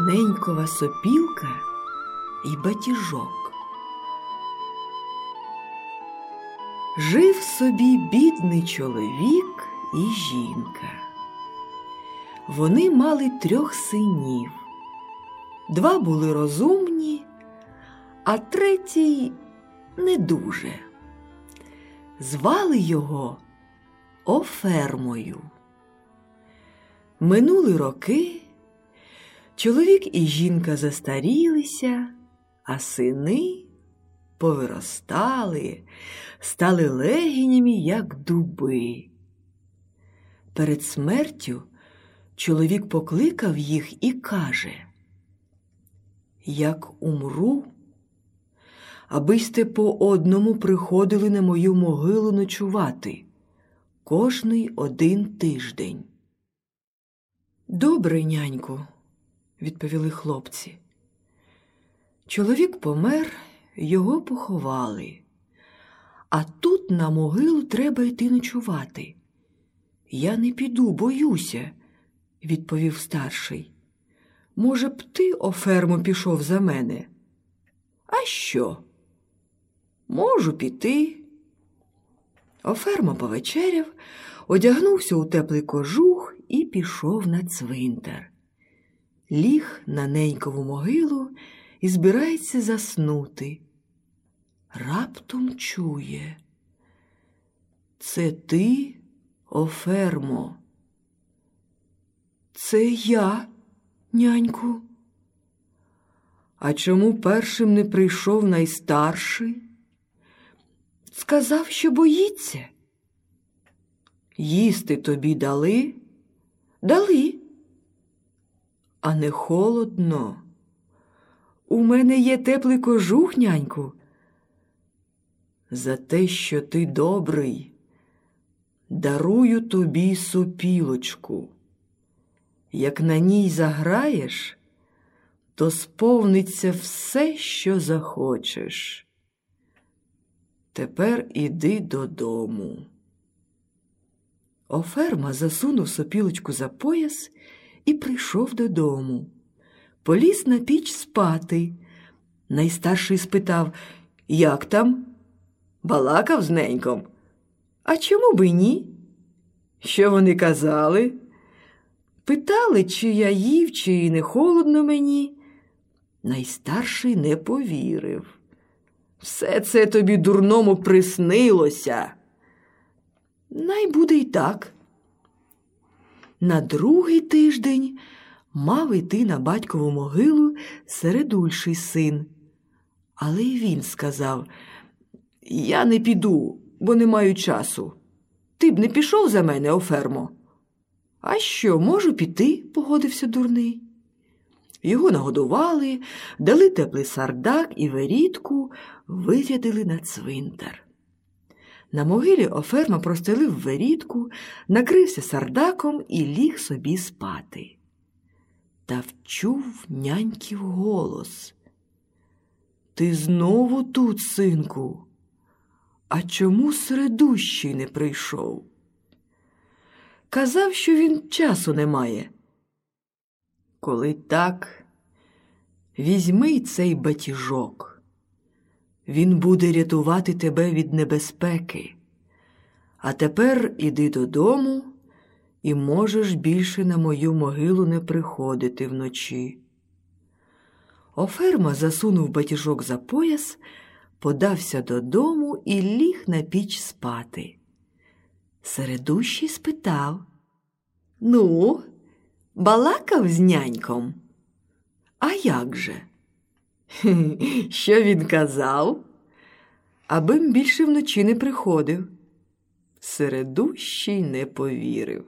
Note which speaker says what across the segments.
Speaker 1: Ненькова сопілка і батіжок. Жив собі бідний чоловік і жінка. Вони мали трьох синів. Два були розумні, а третій не дуже. Звали його Офермою. Минули роки. Чоловік і жінка застарілися, а сини повиростали, стали легінями, як дуби. Перед смертю чоловік покликав їх і каже, Як умру, аби сте по одному приходили на мою могилу ночувати кожний один тиждень. Добре, няньку відповіли хлопці. Чоловік помер, його поховали, а тут на могилу треба йти ночувати. Я не піду, боюся, відповів старший. Може б, ти, о ферму, пішов за мене? А що? Можу піти. Оферма повечеряв, одягнувся у теплий кожух і пішов на цвинтар ліг на ненькову могилу і збирається заснути. Раптом чує. Це ти, Офермо? Це я, няньку. А чому першим не прийшов найстарший? Сказав, що боїться. Їсти тобі дали? Дали а не холодно. У мене є теплий кожух, няньку. За те, що ти добрий, дарую тобі сопілочку. Як на ній заграєш, то сповниться все, що захочеш. Тепер іди додому. Оферма засунув сопілочку за пояс і прийшов додому. Поліз на піч спати. Найстарший спитав, як там? Балакав з неньком. А чому би ні? Що вони казали? Питали, чи я їв, чи не холодно мені. Найстарший не повірив. Все це тобі дурному приснилося. Най буде й так. На другий тиждень мав йти на батькову могилу середульший син. Але й він сказав Я не піду, бо не маю часу. Ти б не пішов за мене, офермо. А що, можу піти? погодився дурний. Його нагодували, дали теплий сардак і верітку, вирядили на цвинтар. На могилі Оферма простелив верітку, накрився сардаком і ліг собі спати. Та вчув няньків голос. Ти знову тут, синку? А чому середущий не прийшов? Казав, що він часу не має. Коли так, візьми цей батіжок. Він буде рятувати тебе від небезпеки. А тепер іди додому і можеш більше на мою могилу не приходити вночі. Оферма засунув батіжок за пояс, подався додому і ліг на піч спати. Середущий спитав Ну, балакав з няньком? А як же? Що він казав? Абим більше вночі не приходив. Середущий не повірив.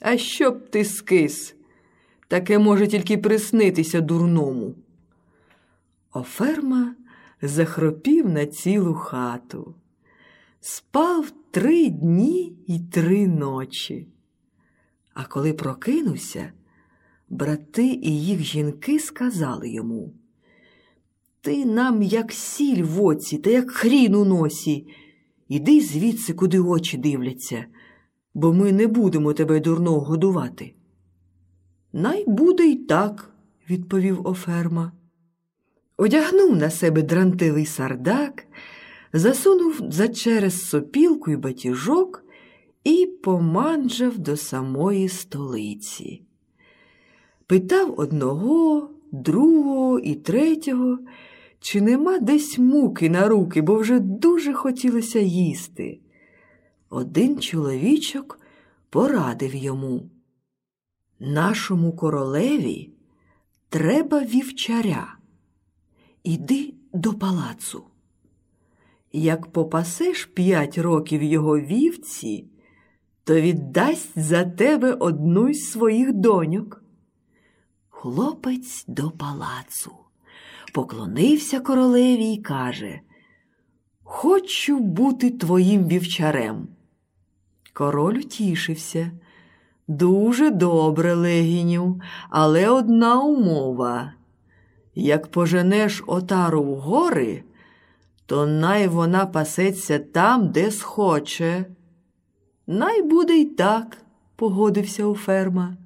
Speaker 1: А що б ти скис? Таке може тільки приснитися дурному. Оферма захропів на цілу хату. Спав три дні й три ночі. А коли прокинувся, брати і їх жінки сказали йому ти нам, як сіль в оці та як хрін у носі. Іди звідси, куди очі дивляться, бо ми не будемо тебе дурного годувати. Най буде й так, відповів Оферма. Одягнув на себе дрантивий сардак, засунув за через сопілку й батіжок і поманджав до самої столиці. Питав одного, другого і третього, чи нема десь муки на руки, бо вже дуже хотілося їсти. Один чоловічок порадив йому. Нашому королеві треба вівчаря. Іди до палацу. Як попасеш п'ять років його вівці, то віддасть за тебе одну з своїх доньок. Хлопець до палацу, поклонився королеві і каже Хочу бути твоїм вівчарем. Король утішився. Дуже добре, легіню, але одна умова. Як поженеш отару в гори, то най вона пасеться там, де схоче. Най буде й так, погодився у ферма.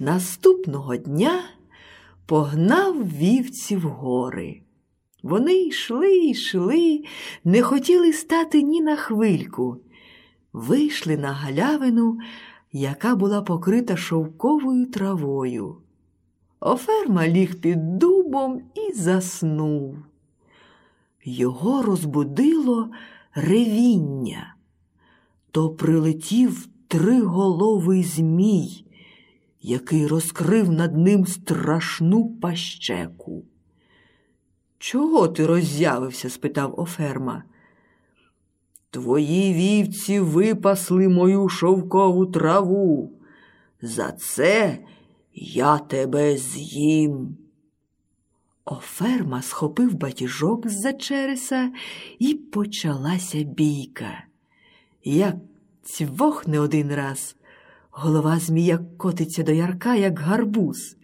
Speaker 1: Наступного дня погнав вівці в гори. Вони йшли, йшли, не хотіли стати ні на хвильку. Вийшли на галявину, яка була покрита шовковою травою. Оферма ліг під дубом і заснув. Його розбудило ревіння. То прилетів триголовий змій, який розкрив над ним страшну пащеку. Чого ти роззявився? спитав Оферма. Твої вівці випасли мою шовкову траву. За це я тебе з'їм. Оферма схопив батіжок з за череса і почалася бійка. Як цвохне один раз, голова змія котиться до ярка, як гарбуз.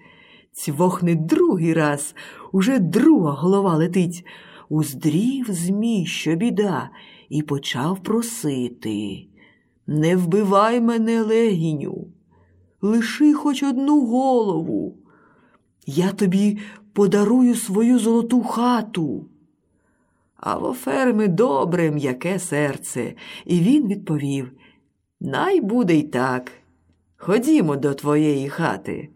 Speaker 1: Цвохне другий раз, уже друга голова летить. Уздрів змій, що біда, і почав просити. Не вбивай мене, легіню, лиши хоч одну голову. Я тобі подарую свою золоту хату. А в оферми добре м'яке серце, і він відповів Най буде й так. Ходімо до твоєї хати.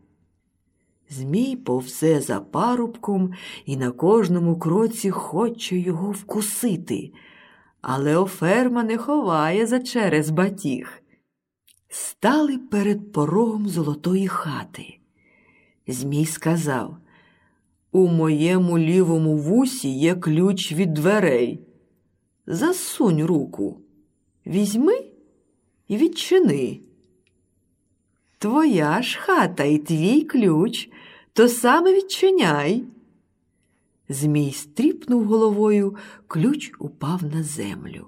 Speaker 1: Змій повзе за парубком і на кожному кроці хоче його вкусити, але оферма не ховає за через батіг. Стали перед порогом золотої хати. Змій сказав У моєму лівому вусі є ключ від дверей. Засунь руку, візьми і відчини. Твоя ж хата і твій ключ, то саме відчиняй. Змій стріпнув головою, ключ упав на землю.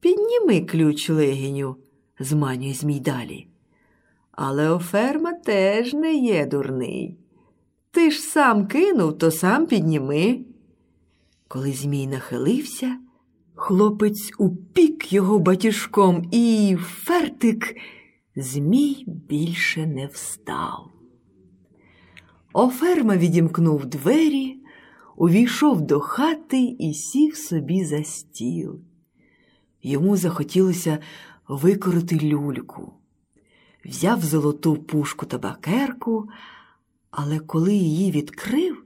Speaker 1: Підніми ключ легіню, зманює Змій далі. Але оферма теж не є дурний. Ти ж сам кинув, то сам підніми. Коли Змій нахилився, хлопець упік його батіжком і фертик Змій більше не встав. Оферма відімкнув двері, увійшов до хати і сів собі за стіл. Йому захотілося викорити люльку. Взяв золоту пушку табакерку, але коли її відкрив,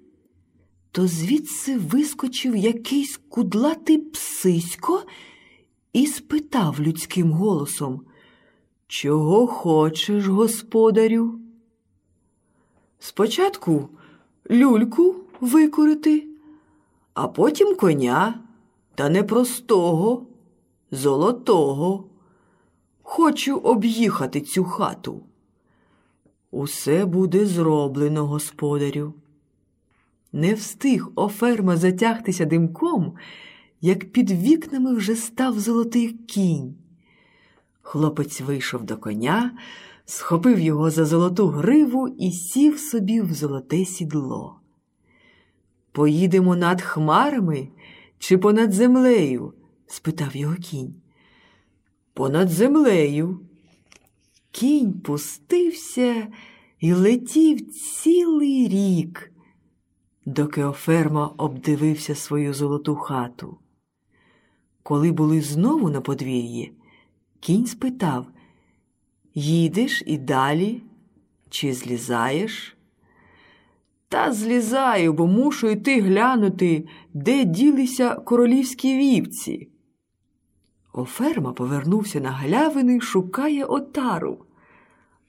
Speaker 1: то звідси вискочив якийсь кудлатий псисько і спитав людським голосом Чого хочеш, господарю? Спочатку люльку викорити, а потім коня, та не простого, золотого. Хочу об'їхати цю хату. Усе буде зроблено, господарю. Не встиг оферма затягтися димком, як під вікнами вже став золотий кінь. Хлопець вийшов до коня, схопив його за золоту гриву і сів собі в золоте сідло. Поїдемо над хмарами чи понад землею? спитав його кінь. Понад землею. Кінь пустився і летів цілий рік, доки Оферма обдивився свою золоту хату. Коли були знову на подвір'ї, кінь спитав Їдеш і далі, чи злізаєш? Та злізаю, бо мушу йти глянути, де ділися королівські вівці. Оферма повернувся на галявини і шукає отару.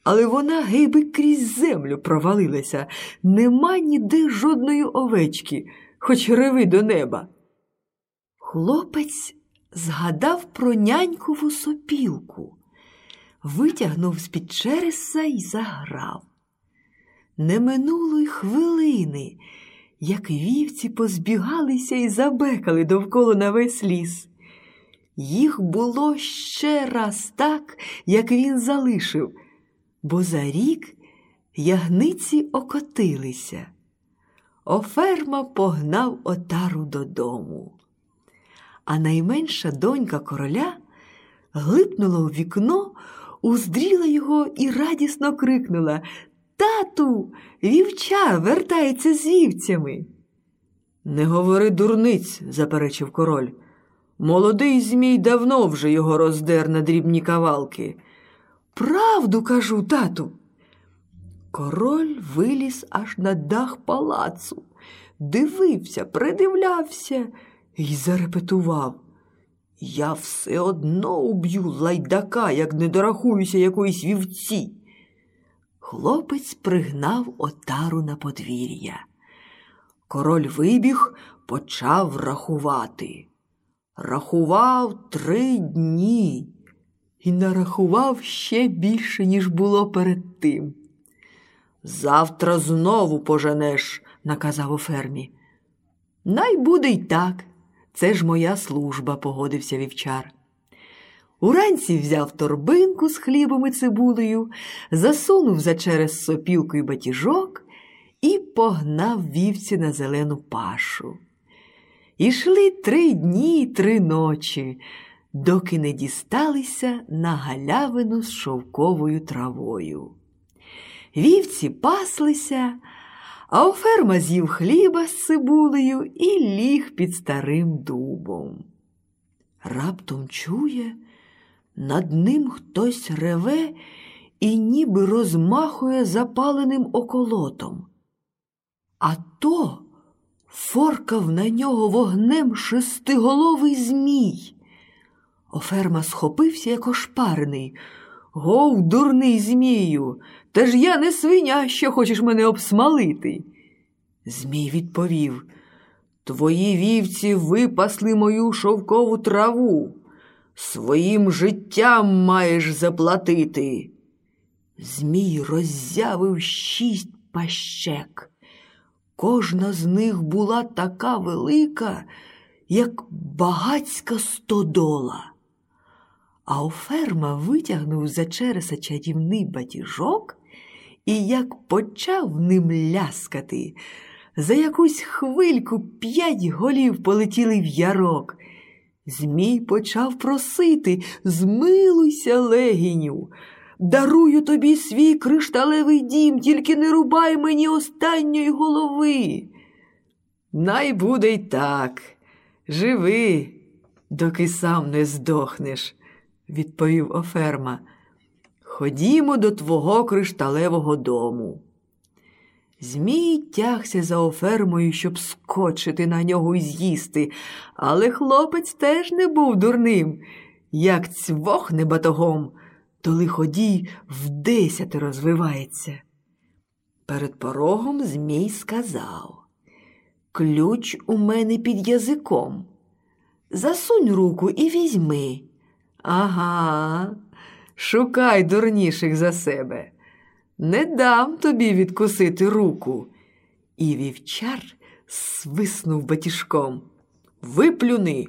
Speaker 1: Але вона гейби крізь землю провалилася. Нема ніде жодної овечки, хоч реви до неба. Хлопець згадав про нянькову сопілку, витягнув з-під череса і заграв. Не минуло й хвилини, як вівці позбігалися і забекали довкола на весь ліс. Їх було ще раз так, як він залишив, бо за рік ягниці окотилися. Оферма погнав отару додому. А найменша донька короля глипнула у вікно, уздріла його і радісно крикнула Тату, вівчар вертається з вівцями. Не говори дурниць, заперечив король. Молодий Змій давно вже його роздер на дрібні кавалки. Правду кажу, тату. Король виліз аж на дах палацу, дивився, придивлявся і зарепетував. Я все одно уб'ю лайдака, як не дорахуюся якоїсь вівці. Хлопець пригнав отару на подвір'я. Король вибіг, почав рахувати. Рахував три дні і нарахував ще більше, ніж було перед тим. Завтра знову поженеш, наказав у фермі. Най буде й так. Це ж моя служба, погодився вівчар. Уранці взяв торбинку з хлібом і цибулею, засунув за через сопілку й батіжок і погнав вівці на зелену пашу. Ішли три дні й три ночі, доки не дісталися на галявину з шовковою травою. Вівці паслися, а оферма з'їв хліба з цибулею і ліг під старим дубом. Раптом чує, над ним хтось реве і ніби розмахує запаленим околотом. А то форкав на нього вогнем шестиголовий Змій. Оферма схопився, як ошпарений. Гов, дурний Змію, та ж я не свиня, що хочеш мене обсмалити. Змій відповів Твої вівці випасли мою шовкову траву. Своїм життям маєш заплатити. Змій роззявив шість пащек. Кожна з них була така велика, як багацька стодола. А Оферма витягнув за череса чарівний батіжок і як почав ним ляскати. За якусь хвильку п'ять голів полетіли в ярок. Змій почав просити змилуйся, легіню, дарую тобі свій кришталевий дім, тільки не рубай мені останньої голови. Най буде й так. Живи, доки сам не здохнеш, відповів Оферма. Ходімо до твого кришталевого дому. Змій тягся за офермою, щоб скочити на нього і з'їсти, але хлопець теж не був дурним. Як цвохне батогом, то лиходій вдесять розвивається. Перед порогом Змій сказав Ключ у мене під язиком. Засунь руку і візьми. Ага, шукай дурніших за себе. Не дам тобі відкусити руку. І вівчар свиснув батіжком. Виплюни.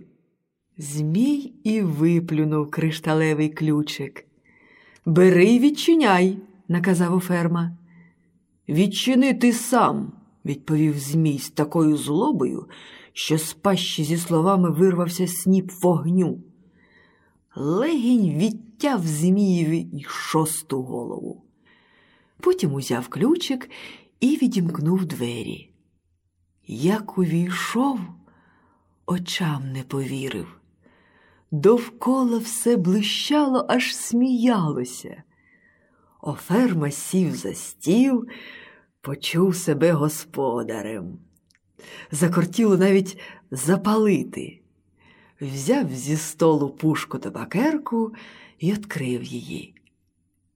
Speaker 1: Змій і виплюнув кришталевий ключик. Бери й відчиняй, наказав оферма. Відчини ти сам, відповів Змій з такою злобою, що з пащі зі словами вирвався сніп вогню. Легінь відтяв Змієві й шосту голову. Потім узяв ключик і відімкнув двері. Як увійшов, очам не повірив. Довкола все блищало, аж сміялося. Оферма сів за стіл, почув себе господарем. Закортіло навіть запалити. Взяв зі столу пушку табакерку і відкрив її.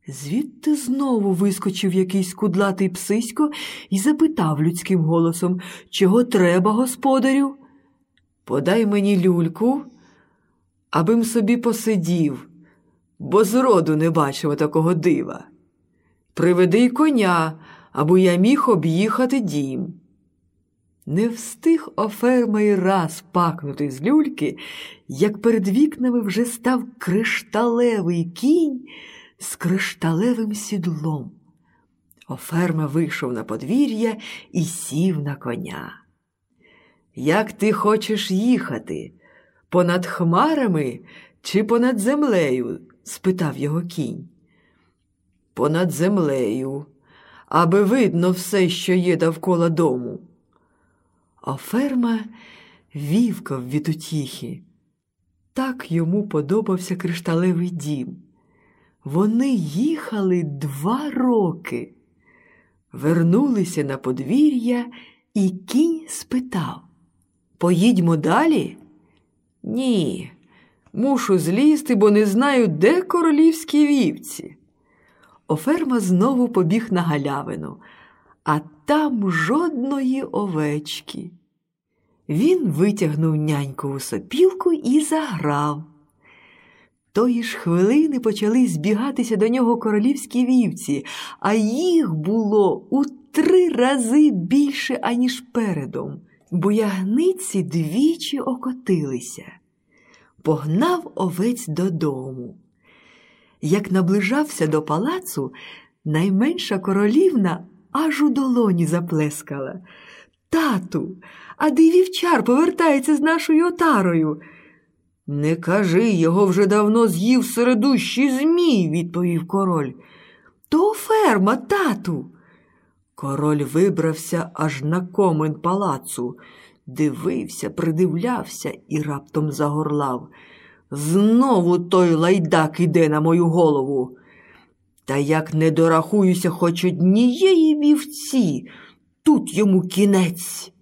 Speaker 1: Звідти знову вискочив якийсь кудлатий псисько і запитав людським голосом, чого треба, господарю? Подай мені люльку, абим собі посидів, бо зроду не бачив такого дива. Приведи коня, аби я міг об'їхати дім. Не встиг оферма й раз пакнути з люльки, як перед вікнами вже став кришталевий кінь з кришталевим сідлом. Оферма вийшов на подвір'я і сів на коня. Як ти хочеш їхати? Понад хмарами чи понад землею? спитав його кінь. Понад землею, аби видно все, що є довкола дому. А ферма вівкав від утіхи. Так йому подобався кришталевий дім. Вони їхали два роки, вернулися на подвір'я, і кінь спитав Поїдьмо далі? Ні, мушу злізти, бо не знаю, де королівські вівці. Оферма знову побіг на галявину, а там жодної овечки. Він витягнув нянькову сопілку і заграв. Тої ж хвилини почали збігатися до нього королівські вівці, а їх було у три рази більше, аніж передом. Боягниці двічі окотилися. Погнав овець додому. Як наближався до палацу, найменша королівна аж у долоні заплескала. Тату, а де вівчар повертається з нашою отарою. Не кажи, його вже давно з'їв середущий змій, відповів король. То ферма, тату. Король вибрався аж на комин палацу, дивився, придивлявся і раптом загорлав. Знову той лайдак іде на мою голову. Та як не дорахуюся хоч однієї вівці, тут йому кінець.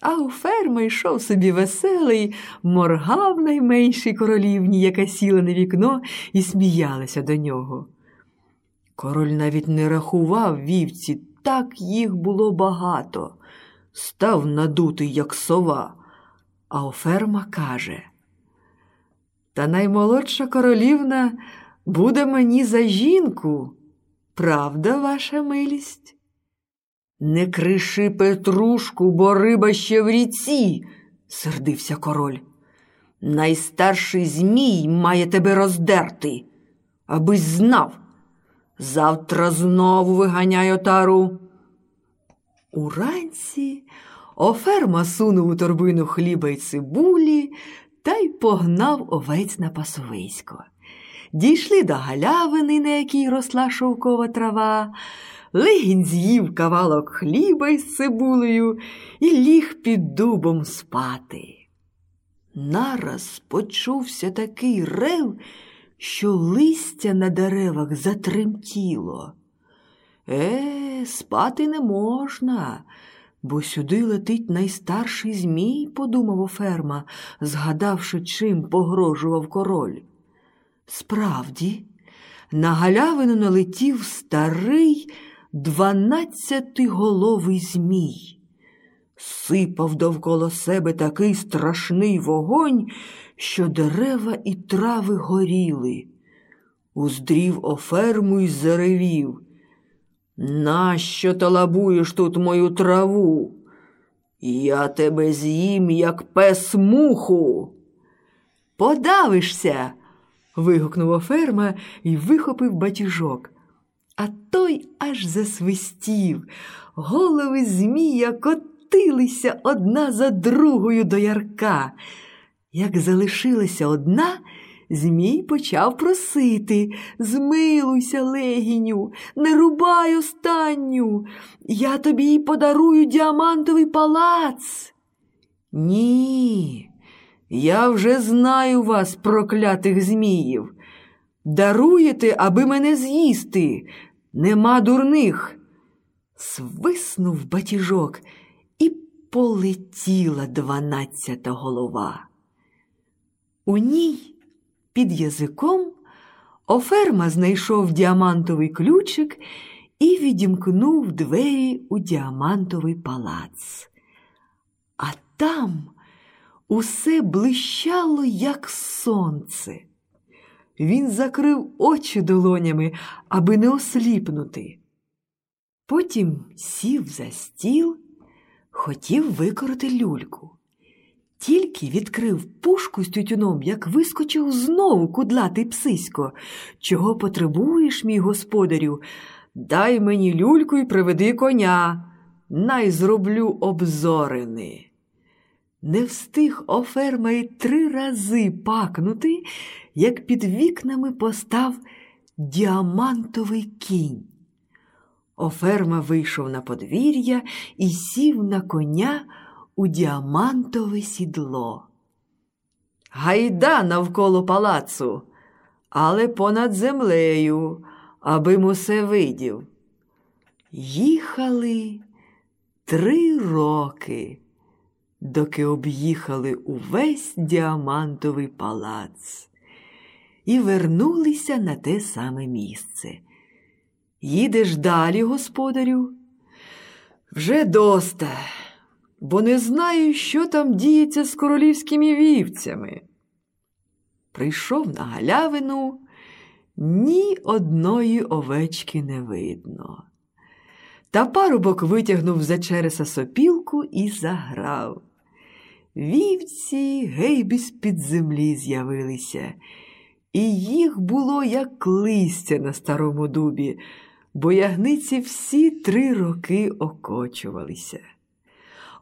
Speaker 1: А у ферма йшов собі веселий, моргав найменшій королівні, яка сіла на вікно і сміялася до нього. Король навіть не рахував вівці, так їх було багато. Став надутий, як сова, а оферма каже. Та наймолодша королівна буде мені за жінку. Правда, ваша милість? Не криши Петрушку, бо риба ще в ріці, сердився король. Найстарший Змій має тебе роздерти, аби знав. Завтра знову виганяй отару. Уранці оферма сунув у торбину хліба й цибулі та й погнав овець на пасовисько. Дійшли до галявини, на якій росла шовкова трава. Легінь з'їв кавалок хліба із цибулею і ліг під дубом спати. Нараз почувся такий рев, що листя на деревах затремтіло. Е, спати не можна, бо сюди летить найстарший Змій, подумав оферма, згадавши, чим погрожував король. Справді, на галявину налетів старий дванадцятиголовий Змій. Сипав довкола себе такий страшний вогонь, що дерева і трави горіли. Уздрів оферму й заревів. Нащо талабуєш тут мою траву? Я тебе з'їм, як пес муху. Подавишся. Вигукнув оферма і вихопив батіжок. А той аж засвистів. Голови Змія котилися одна за другою до ярка. Як залишилася одна, Змій почав просити Змилуйся, легіню, не рубай останню. Я тобі подарую діамантовий палац. Ні, я вже знаю вас, проклятих зміїв. Даруєте, аби мене з'їсти. Нема дурних. Свиснув батіжок і полетіла дванадцята голова. У ній під язиком оферма знайшов діамантовий ключик і відімкнув двері у діамантовий палац. А там усе блищало, як сонце. Він закрив очі долонями, аби не осліпнути. Потім сів за стіл, хотів викорити люльку. Тільки відкрив пушку з тютюном, як вискочив знову кудлатий псисько. Чого потребуєш, мій господарю? Дай мені люльку і приведи коня. Най зроблю обзорини. Не встиг оферма й три рази пакнути, як під вікнами постав діамантовий кінь. Оферма вийшов на подвір'я і сів на коня у діамантове сідло. Гайда навколо палацу, але понад землею, аби мусе видів. Їхали три роки, доки об'їхали увесь діамантовий палац і вернулися на те саме місце. Їдеш далі, господарю? Вже доста, бо не знаю, що там діється з королівськими вівцями. Прийшов на галявину, ні одної овечки не видно. Та парубок витягнув за череса сопілку і заграв. Вівці гейбі з-під землі з'явилися, і їх було, як листя на старому дубі бо ягниці всі три роки окочувалися.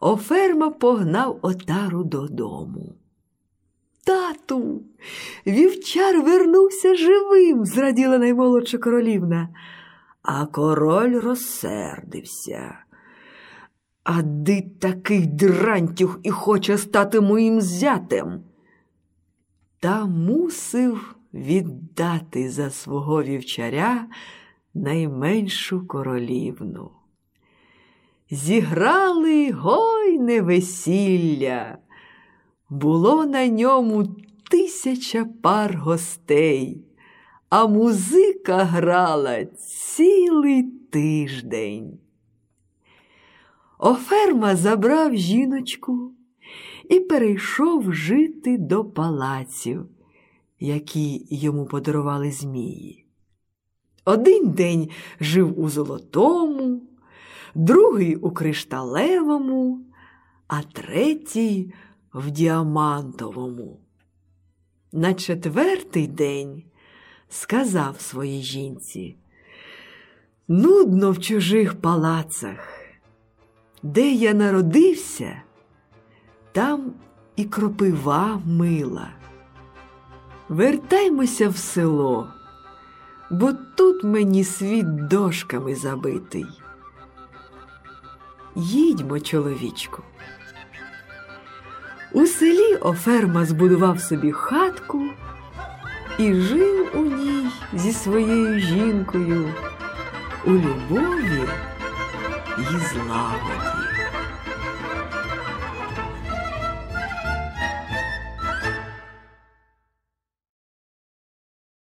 Speaker 1: Оферма погнав отару додому. Тату, вівчар вернувся живим, зраділа наймолодша королівна, а король розсердився. А ди такий дрантюх і хоче стати моїм зятем. Та мусив віддати за свого вівчаря найменшу королівну. Зіграли гойне весілля, було на ньому тисяча пар гостей, а музика грала цілий тиждень. Оферма забрав жіночку і перейшов жити до палаців, які йому подарували змії. Один день жив у золотому, другий у кришталевому, а третій в діамантовому. На четвертий день сказав своїй жінці, нудно в чужих палацах, де я народився, там і кропива мила. Вертаймося в село бо тут мені світ дошками забитий. Їдьмо, чоловічку. У селі Оферма збудував собі хатку і жив у ній зі своєю жінкою у любові і злагоді.